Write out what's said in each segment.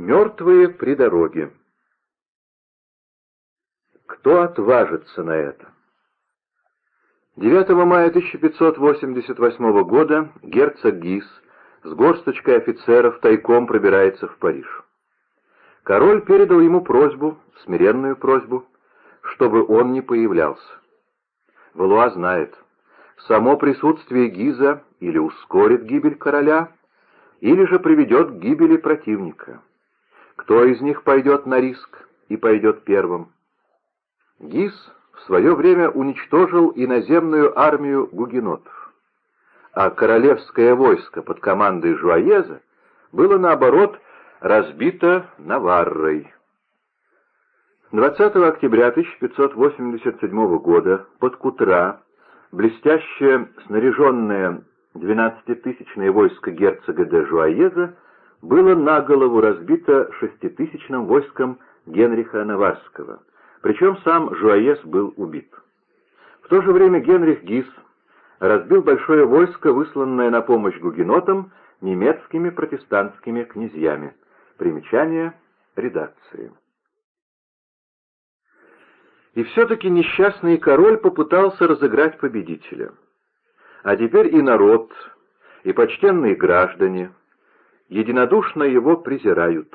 Мертвые при дороге. Кто отважится на это? 9 мая 1588 года герцог Гис с горсточкой офицеров тайком пробирается в Париж. Король передал ему просьбу, смиренную просьбу, чтобы он не появлялся. Валуа знает, само присутствие Гиза или ускорит гибель короля, или же приведет к гибели противника. Кто из них пойдет на риск и пойдет первым? Гиз в свое время уничтожил иноземную армию гугенотов, а королевское войско под командой Жуаеза было, наоборот, разбито Наваррой. 20 октября 1587 года под Кутра блестяще снаряженное 12-тысячное войско герцога де Жуаеза было на голову разбито шеститысячным войском Генриха Наварского, причем сам Жуаес был убит. В то же время Генрих Гис разбил большое войско, высланное на помощь гугенотам немецкими протестантскими князьями. Примечание редакции. И все-таки несчастный король попытался разыграть победителя. А теперь и народ, и почтенные граждане единодушно его презирают.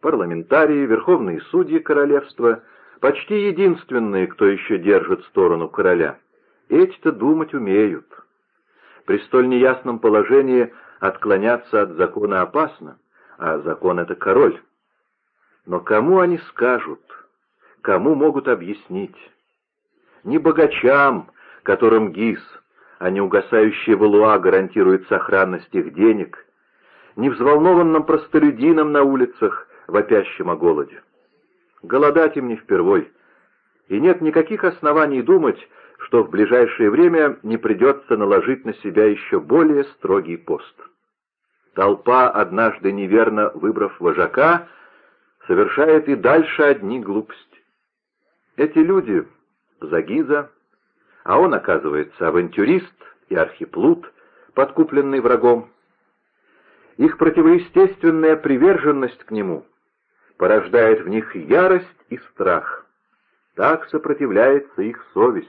Парламентарии, верховные судьи королевства — почти единственные, кто еще держит сторону короля. Эти-то думать умеют. При столь неясном положении отклоняться от закона опасно, а закон — это король. Но кому они скажут? Кому могут объяснить? Не богачам, которым ГИС, а не угасающие валуа гарантирует сохранность их денег, не взволнованным простолюдинам на улицах, вопящим о голоде. Голодать им не впервой. И нет никаких оснований думать, что в ближайшее время не придется наложить на себя еще более строгий пост. Толпа, однажды неверно выбрав вожака, совершает и дальше одни глупости. Эти люди — Загиза, а он, оказывается, авантюрист и архиплут, подкупленный врагом. Их противоестественная приверженность к нему — порождает в них ярость и страх. Так сопротивляется их совесть.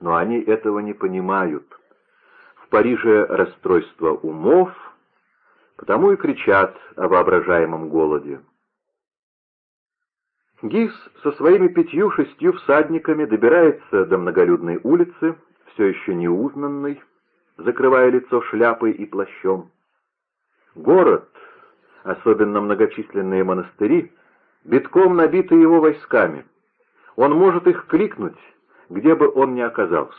Но они этого не понимают. В Париже расстройство умов, потому и кричат о воображаемом голоде. Гис со своими пятью-шестью всадниками добирается до многолюдной улицы, все еще неузнанной, закрывая лицо шляпой и плащом. Город, особенно многочисленные монастыри, битком набиты его войсками. Он может их кликнуть, где бы он ни оказался.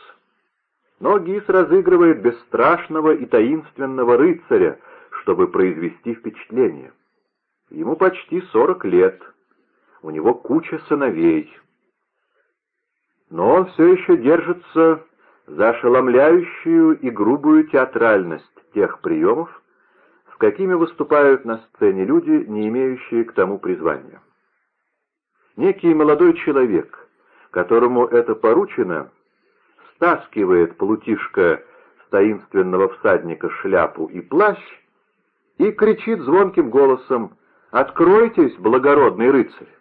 Но Гис разыгрывает бесстрашного и таинственного рыцаря, чтобы произвести впечатление. Ему почти сорок лет, у него куча сыновей. Но он все еще держится за ошеломляющую и грубую театральность тех приемов, какими выступают на сцене люди, не имеющие к тому призвания. Некий молодой человек, которому это поручено, стаскивает плутишка с таинственного всадника шляпу и плащ и кричит звонким голосом «Откройтесь, благородный рыцарь!»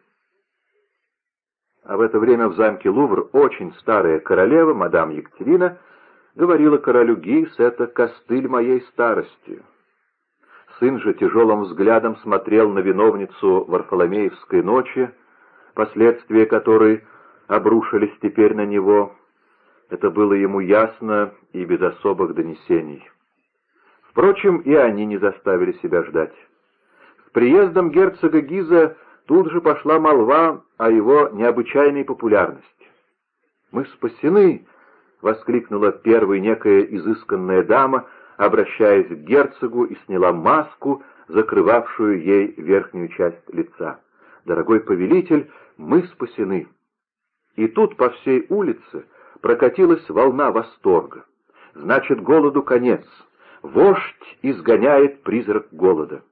А в это время в замке Лувр очень старая королева, мадам Екатерина, говорила королю Гейс, это костыль моей старости. Сын же тяжелым взглядом смотрел на виновницу Варфоломеевской ночи, последствия которой обрушились теперь на него. Это было ему ясно и без особых донесений. Впрочем, и они не заставили себя ждать. С приездом герцога Гиза тут же пошла молва о его необычайной популярности. «Мы спасены!» — воскликнула первая некая изысканная дама — обращаясь к герцогу, и сняла маску, закрывавшую ей верхнюю часть лица. «Дорогой повелитель, мы спасены!» И тут по всей улице прокатилась волна восторга. Значит, голоду конец. Вождь изгоняет призрак голода.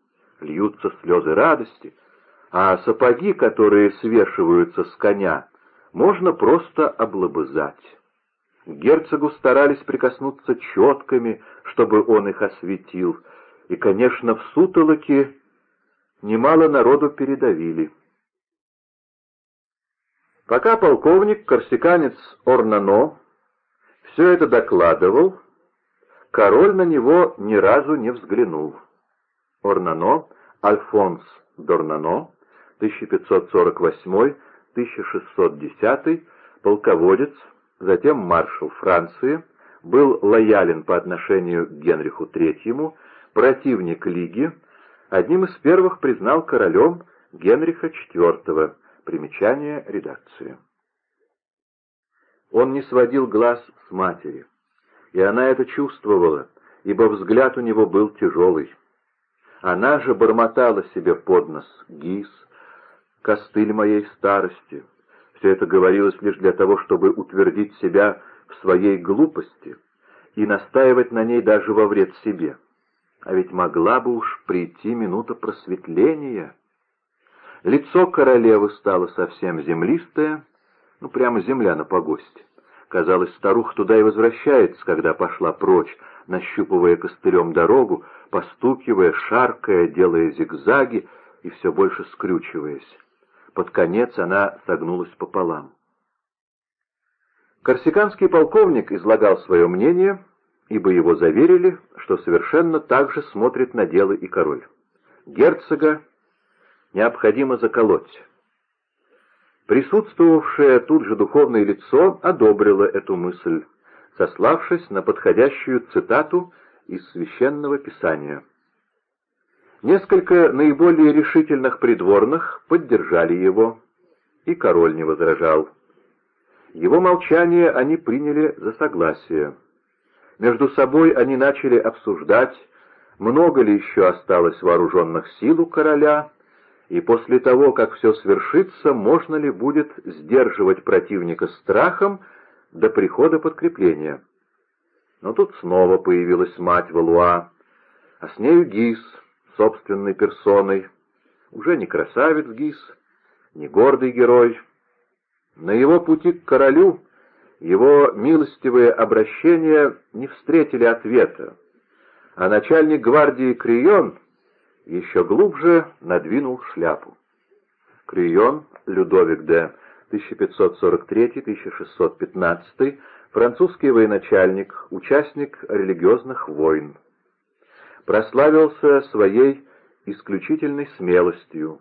Льются слезы радости, а сапоги, которые свешиваются с коня, можно просто облобызать герцогу старались прикоснуться четками, чтобы он их осветил, и, конечно, в сутолоке немало народу передавили. Пока полковник, корсиканец Орнано, все это докладывал, король на него ни разу не взглянул. Орнано, Альфонс Дорнано, 1548-1610, полководец, затем маршал Франции, был лоялен по отношению к Генриху III, противник Лиги, одним из первых признал королем Генриха IV. Примечание редакции. Он не сводил глаз с матери, и она это чувствовала, ибо взгляд у него был тяжелый. Она же бормотала себе под нос «Гис, костыль моей старости». Все это говорилось лишь для того, чтобы утвердить себя в своей глупости и настаивать на ней даже во вред себе. А ведь могла бы уж прийти минута просветления. Лицо королевы стало совсем землистое, ну прямо земля на погосте. Казалось, старуха туда и возвращается, когда пошла прочь, нащупывая костылем дорогу, постукивая, шаркая, делая зигзаги и все больше скрючиваясь. Под конец она согнулась пополам. Корсиканский полковник излагал свое мнение, ибо его заверили, что совершенно так же смотрит на дело и король. Герцога необходимо заколоть. Присутствовавшее тут же духовное лицо одобрило эту мысль, сославшись на подходящую цитату из Священного Писания. Несколько наиболее решительных придворных поддержали его, и король не возражал. Его молчание они приняли за согласие. Между собой они начали обсуждать, много ли еще осталось вооруженных сил у короля, и после того, как все свершится, можно ли будет сдерживать противника страхом до прихода подкрепления. Но тут снова появилась мать Валуа, а с нею Гис, собственной персоной, уже не красавец Гис, не гордый герой. На его пути к королю его милостивые обращения не встретили ответа, а начальник гвардии Крион еще глубже надвинул шляпу. Крион, Людовик де 1543-1615, французский военачальник, участник религиозных войн. Прославился своей исключительной смелостью.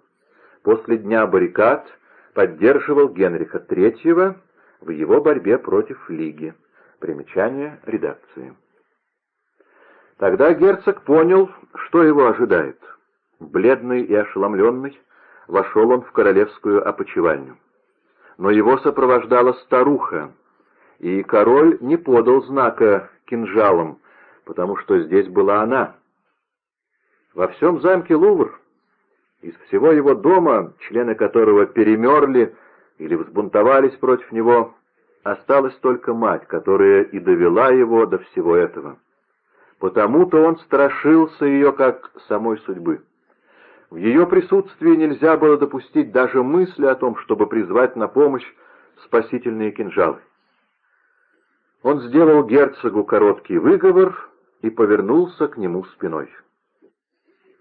После дня баррикад поддерживал Генриха III в его борьбе против Лиги. Примечание редакции. Тогда герцог понял, что его ожидает. Бледный и ошеломленный, вошел он в королевскую опочивальню. Но его сопровождала старуха, и король не подал знака кинжалом, потому что здесь была она. Во всем замке Лувр, из всего его дома, члены которого перемерли или взбунтовались против него, осталась только мать, которая и довела его до всего этого. Потому-то он страшился ее как самой судьбы. В ее присутствии нельзя было допустить даже мысли о том, чтобы призвать на помощь спасительные кинжалы. Он сделал герцогу короткий выговор и повернулся к нему спиной.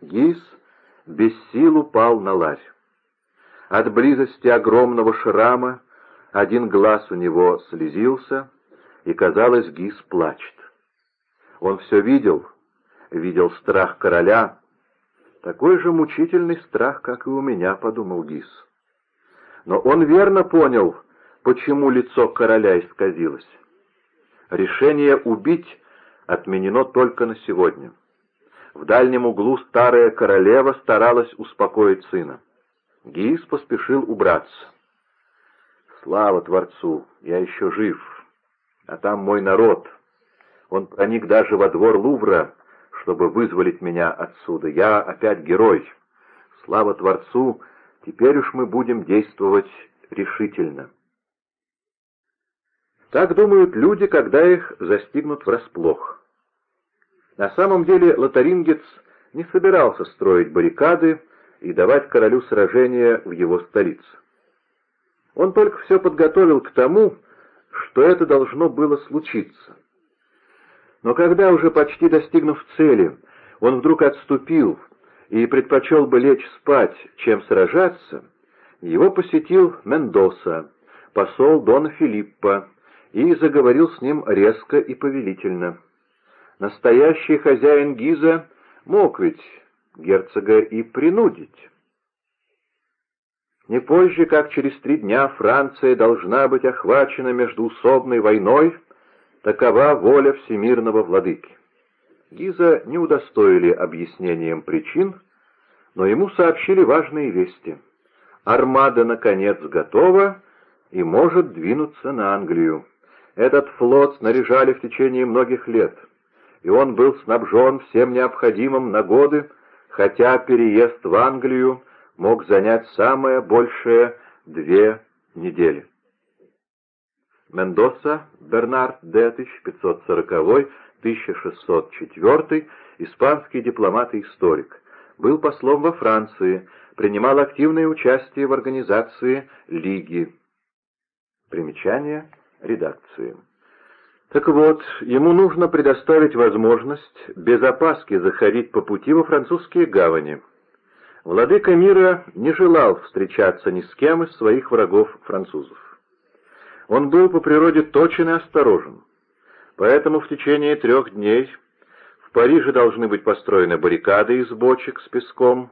Гис без сил упал на ларь. От близости огромного шрама один глаз у него слезился, и, казалось, Гис плачет. Он все видел, видел страх короля, такой же мучительный страх, как и у меня, — подумал Гис. Но он верно понял, почему лицо короля исказилось. Решение убить отменено только на сегодня. В дальнем углу старая королева старалась успокоить сына. Гис поспешил убраться. «Слава Творцу! Я еще жив! А там мой народ!» Он проник даже во двор Лувра, чтобы вызволить меня отсюда. Я опять герой. Слава Творцу! Теперь уж мы будем действовать решительно. Так думают люди, когда их застигнут врасплох. На самом деле Лотарингец не собирался строить баррикады и давать королю сражение в его столице. Он только все подготовил к тому, что это должно было случиться. Но когда, уже почти достигнув цели, он вдруг отступил и предпочел бы лечь спать, чем сражаться, его посетил Мендоса, посол Дона Филиппа, и заговорил с ним резко и повелительно. Настоящий хозяин Гиза мог ведь герцога и принудить. Не позже, как через три дня, Франция должна быть охвачена междуусобной войной, такова воля всемирного владыки. Гиза не удостоили объяснением причин, но ему сообщили важные вести. Армада, наконец, готова и может двинуться на Англию. Этот флот снаряжали в течение многих лет, и он был снабжен всем необходимым на годы, хотя переезд в Англию мог занять самое большее две недели. Мендоса, Бернард Д. 1540-1604, испанский дипломат и историк, был послом во Франции, принимал активное участие в организации Лиги. Примечание редакции. Так вот, ему нужно предоставить возможность без опаски заходить по пути во французские гавани. Владыка мира не желал встречаться ни с кем из своих врагов-французов. Он был по природе точен и осторожен. Поэтому в течение трех дней в Париже должны быть построены баррикады из бочек с песком.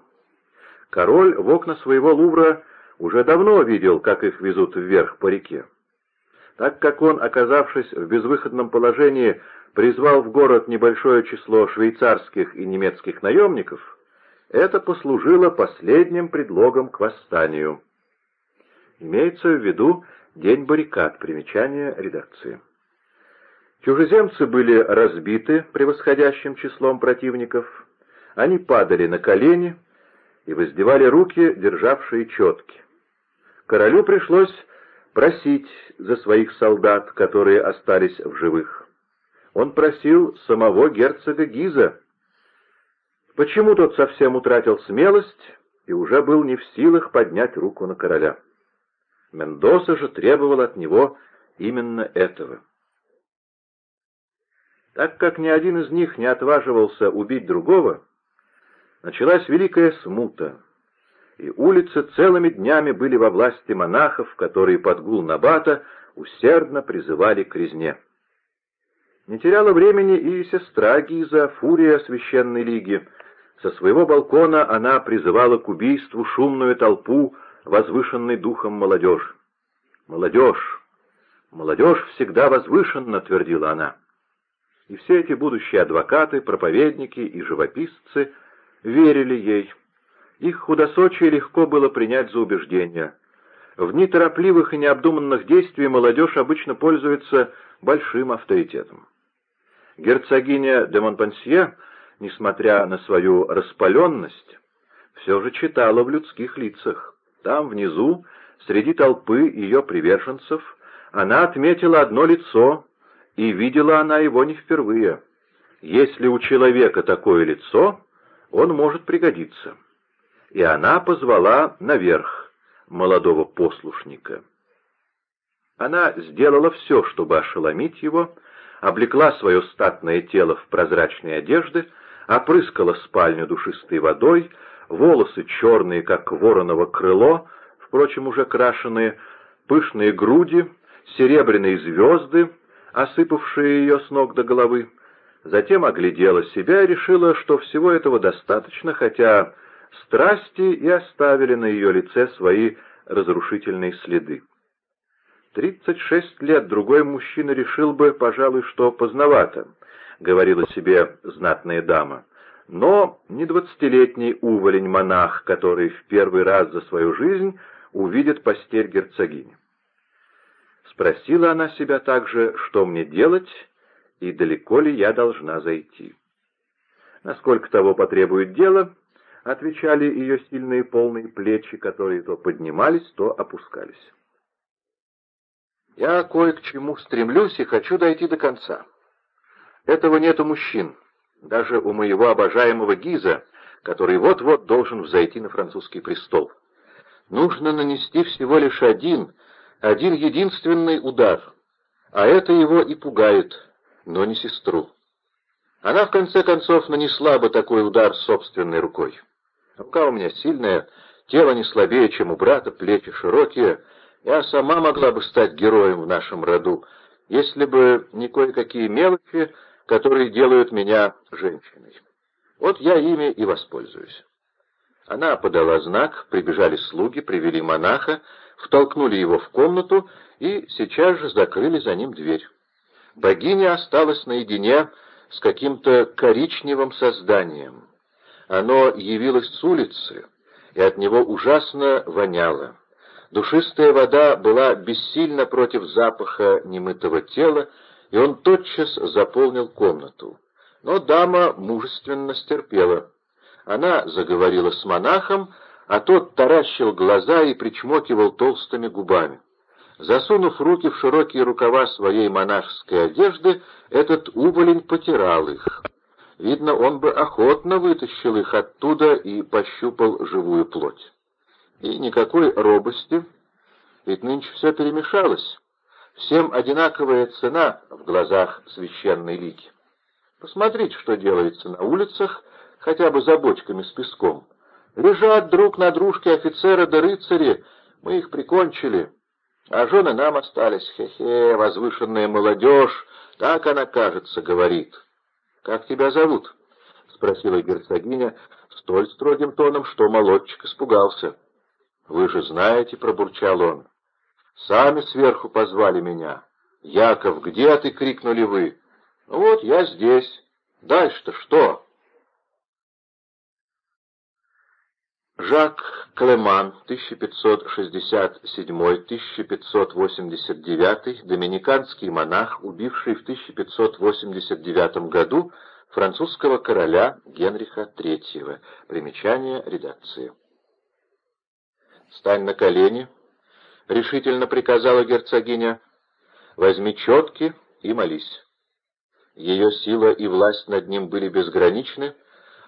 Король в окна своего лувра уже давно видел, как их везут вверх по реке. Так как он, оказавшись в безвыходном положении, призвал в город небольшое число швейцарских и немецких наемников, это послужило последним предлогом к восстанию. Имеется в виду День баррикад. Примечание редакции. Чужеземцы были разбиты превосходящим числом противников. Они падали на колени и воздевали руки, державшие четки. Королю пришлось просить за своих солдат, которые остались в живых. Он просил самого герцога Гиза. Почему тот совсем утратил смелость и уже был не в силах поднять руку на короля? Мендоса же требовал от него именно этого. Так как ни один из них не отваживался убить другого, началась великая смута, и улицы целыми днями были во власти монахов, которые под гул Набата усердно призывали к резне. Не теряла времени и сестра Гиза, фурия священной лиги. Со своего балкона она призывала к убийству шумную толпу, возвышенный духом молодежь. «Молодежь! Молодежь всегда возвышенна», — твердила она. И все эти будущие адвокаты, проповедники и живописцы верили ей. Их худосочие легко было принять за убеждение. В дни торопливых и необдуманных действий молодежь обычно пользуется большим авторитетом. Герцогиня де Монпансье, несмотря на свою распаленность, все же читала в людских лицах. Там, внизу, среди толпы ее приверженцев, она отметила одно лицо, и видела она его не впервые. Если у человека такое лицо, он может пригодиться. И она позвала наверх молодого послушника. Она сделала все, чтобы ошеломить его, облекла свое статное тело в прозрачные одежды, опрыскала спальню душистой водой, волосы черные, как вороново крыло, впрочем, уже крашеные, пышные груди, серебряные звезды, осыпавшие ее с ног до головы. Затем оглядела себя и решила, что всего этого достаточно, хотя страсти и оставили на ее лице свои разрушительные следы. Тридцать шесть лет другой мужчина решил бы, пожалуй, что поздновато, — говорила себе знатная дама но не двадцатилетний уволень-монах, который в первый раз за свою жизнь увидит постель герцогини. Спросила она себя также, что мне делать и далеко ли я должна зайти. Насколько того потребует дело, отвечали ее сильные полные плечи, которые то поднимались, то опускались. Я кое к чему стремлюсь и хочу дойти до конца. Этого нет у мужчин, даже у моего обожаемого Гиза, который вот-вот должен взойти на французский престол. Нужно нанести всего лишь один, один единственный удар, а это его и пугает, но не сестру. Она, в конце концов, нанесла бы такой удар собственной рукой. Рука у меня сильная, тело не слабее, чем у брата, плечи широкие. Я сама могла бы стать героем в нашем роду, если бы не кое-какие мелочи, которые делают меня женщиной. Вот я ими и воспользуюсь. Она подала знак, прибежали слуги, привели монаха, втолкнули его в комнату и сейчас же закрыли за ним дверь. Богиня осталась наедине с каким-то коричневым созданием. Оно явилось с улицы, и от него ужасно воняло. Душистая вода была бессильна против запаха немытого тела, и он тотчас заполнил комнату. Но дама мужественно стерпела. Она заговорила с монахом, а тот таращил глаза и причмокивал толстыми губами. Засунув руки в широкие рукава своей монашеской одежды, этот уволень потирал их. Видно, он бы охотно вытащил их оттуда и пощупал живую плоть. И никакой робости, ведь нынче все перемешалось. Всем одинаковая цена в глазах священной лики. Посмотрите, что делается на улицах, хотя бы за бочками с песком. Лежат друг на дружке офицеры да рыцари, мы их прикончили, а жены нам остались. Хе-хе, возвышенная молодежь, так она, кажется, говорит. «Как тебя зовут?» — спросила герцогиня столь строгим тоном, что молодчик испугался. «Вы же знаете», — пробурчал он, — «сами сверху позвали меня. Яков, где ты?» — крикнули вы. «Вот я здесь. Дальше-то что?» Жак Клеман, 1567-1589, доминиканский монах, убивший в 1589 году французского короля Генриха III. Примечание редакции. «Стань на колени», — решительно приказала герцогиня, — «возьми четки и молись». Ее сила и власть над ним были безграничны,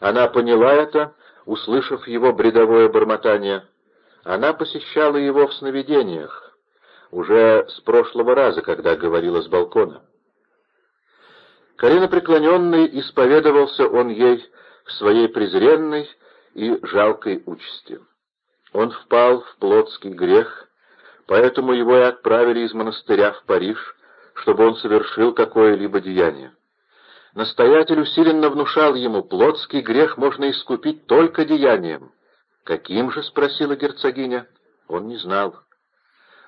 она поняла это услышав его бредовое бормотание. Она посещала его в сновидениях, уже с прошлого раза, когда говорила с балкона. Коленопреклоненный исповедовался он ей в своей презренной и жалкой участи. Он впал в плотский грех, поэтому его и отправили из монастыря в Париж, чтобы он совершил какое-либо деяние. Настоятель усиленно внушал ему, плотский грех можно искупить только деянием. «Каким же?» — спросила герцогиня. Он не знал.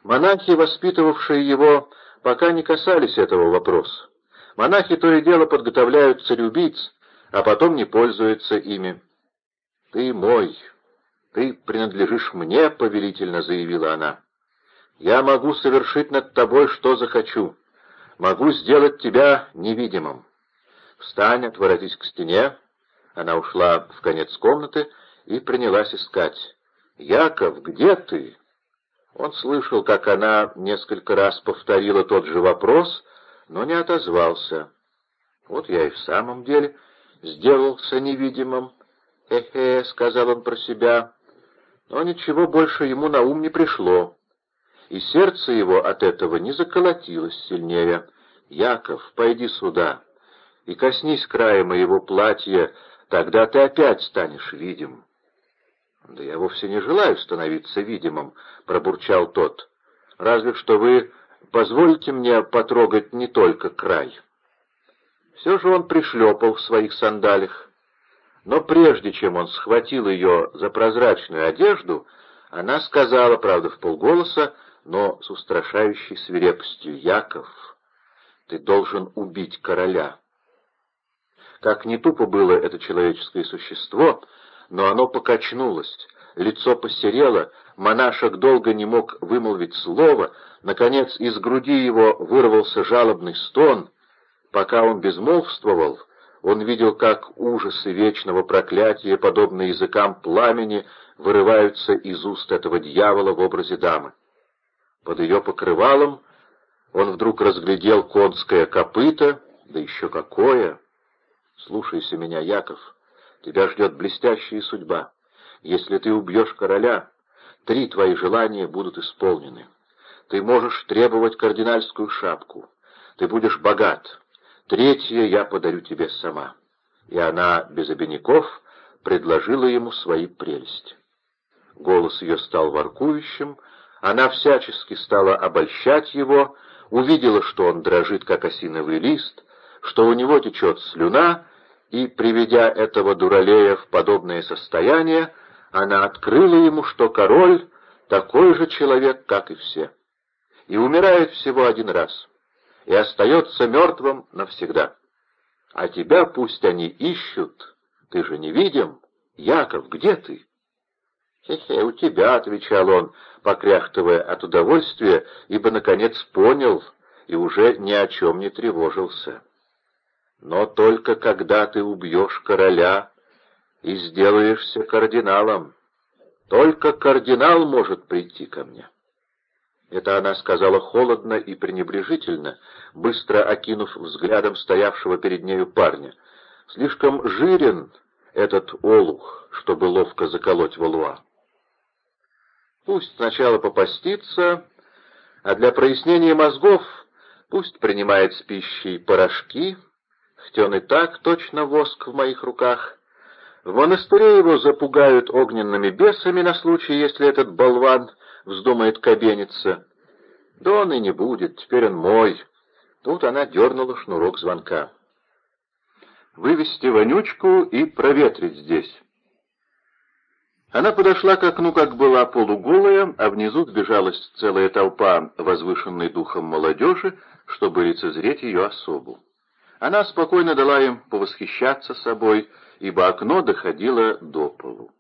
Монахи, воспитывавшие его, пока не касались этого вопроса. Монахи то и дело подготовляют цареубийц, а потом не пользуются ими. «Ты мой, ты принадлежишь мне», — повелительно заявила она. «Я могу совершить над тобой, что захочу. Могу сделать тебя невидимым. «Встань, отворотись к стене». Она ушла в конец комнаты и принялась искать. «Яков, где ты?» Он слышал, как она несколько раз повторила тот же вопрос, но не отозвался. «Вот я и в самом деле сделался невидимым. Хе-хе», — сказал он про себя, но ничего больше ему на ум не пришло. И сердце его от этого не заколотилось сильнее. «Яков, пойди сюда» и коснись края моего платья, тогда ты опять станешь видим». «Да я вовсе не желаю становиться видимым», — пробурчал тот. «Разве что вы позволите мне потрогать не только край». Все же он пришлепал в своих сандалях. Но прежде чем он схватил ее за прозрачную одежду, она сказала, правда, в полголоса, но с устрашающей свирепостью, «Яков, ты должен убить короля». Как не тупо было это человеческое существо, но оно покачнулось, лицо посерело, монашек долго не мог вымолвить слово, наконец из груди его вырвался жалобный стон. Пока он безмолвствовал, он видел, как ужасы вечного проклятия, подобно языкам пламени, вырываются из уст этого дьявола в образе дамы. Под ее покрывалом он вдруг разглядел конское копыто, да еще какое! Слушайся меня, Яков, тебя ждет блестящая судьба. Если ты убьешь короля, три твои желания будут исполнены. Ты можешь требовать кардинальскую шапку. Ты будешь богат. Третье я подарю тебе сама. И она без обиняков предложила ему свои прелести. Голос ее стал воркующим, она всячески стала обольщать его, увидела, что он дрожит, как осиновый лист, что у него течет слюна, и, приведя этого дуралея в подобное состояние, она открыла ему, что король такой же человек, как и все, и умирает всего один раз, и остается мертвым навсегда. А тебя пусть они ищут, ты же не видим. Яков, где ты? «Хе-хе, у тебя», — отвечал он, покряхтывая от удовольствия, ибо, наконец, понял и уже ни о чем не тревожился. «Но только когда ты убьешь короля и сделаешься кардиналом, только кардинал может прийти ко мне». Это она сказала холодно и пренебрежительно, быстро окинув взглядом стоявшего перед нею парня. Слишком жирен этот олух, чтобы ловко заколоть валуа. Пусть сначала попастится, а для прояснения мозгов пусть принимает с пищей порошки, хоть и так точно воск в моих руках. В монастыре его запугают огненными бесами на случай, если этот болван вздумает кабениться. Да он и не будет, теперь он мой. Тут она дернула шнурок звонка. Вывести вонючку и проветрить здесь. Она подошла к окну, как была полуголая, а внизу сбежалась целая толпа возвышенной духом молодежи, чтобы лицезреть ее особу. Она спокойно дала им повосхищаться собой, ибо окно доходило до полу.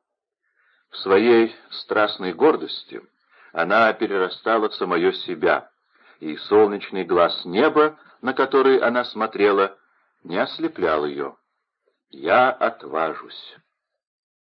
В своей страстной гордости она перерастала самое себя, и солнечный глаз неба, на который она смотрела, не ослеплял ее. «Я отважусь».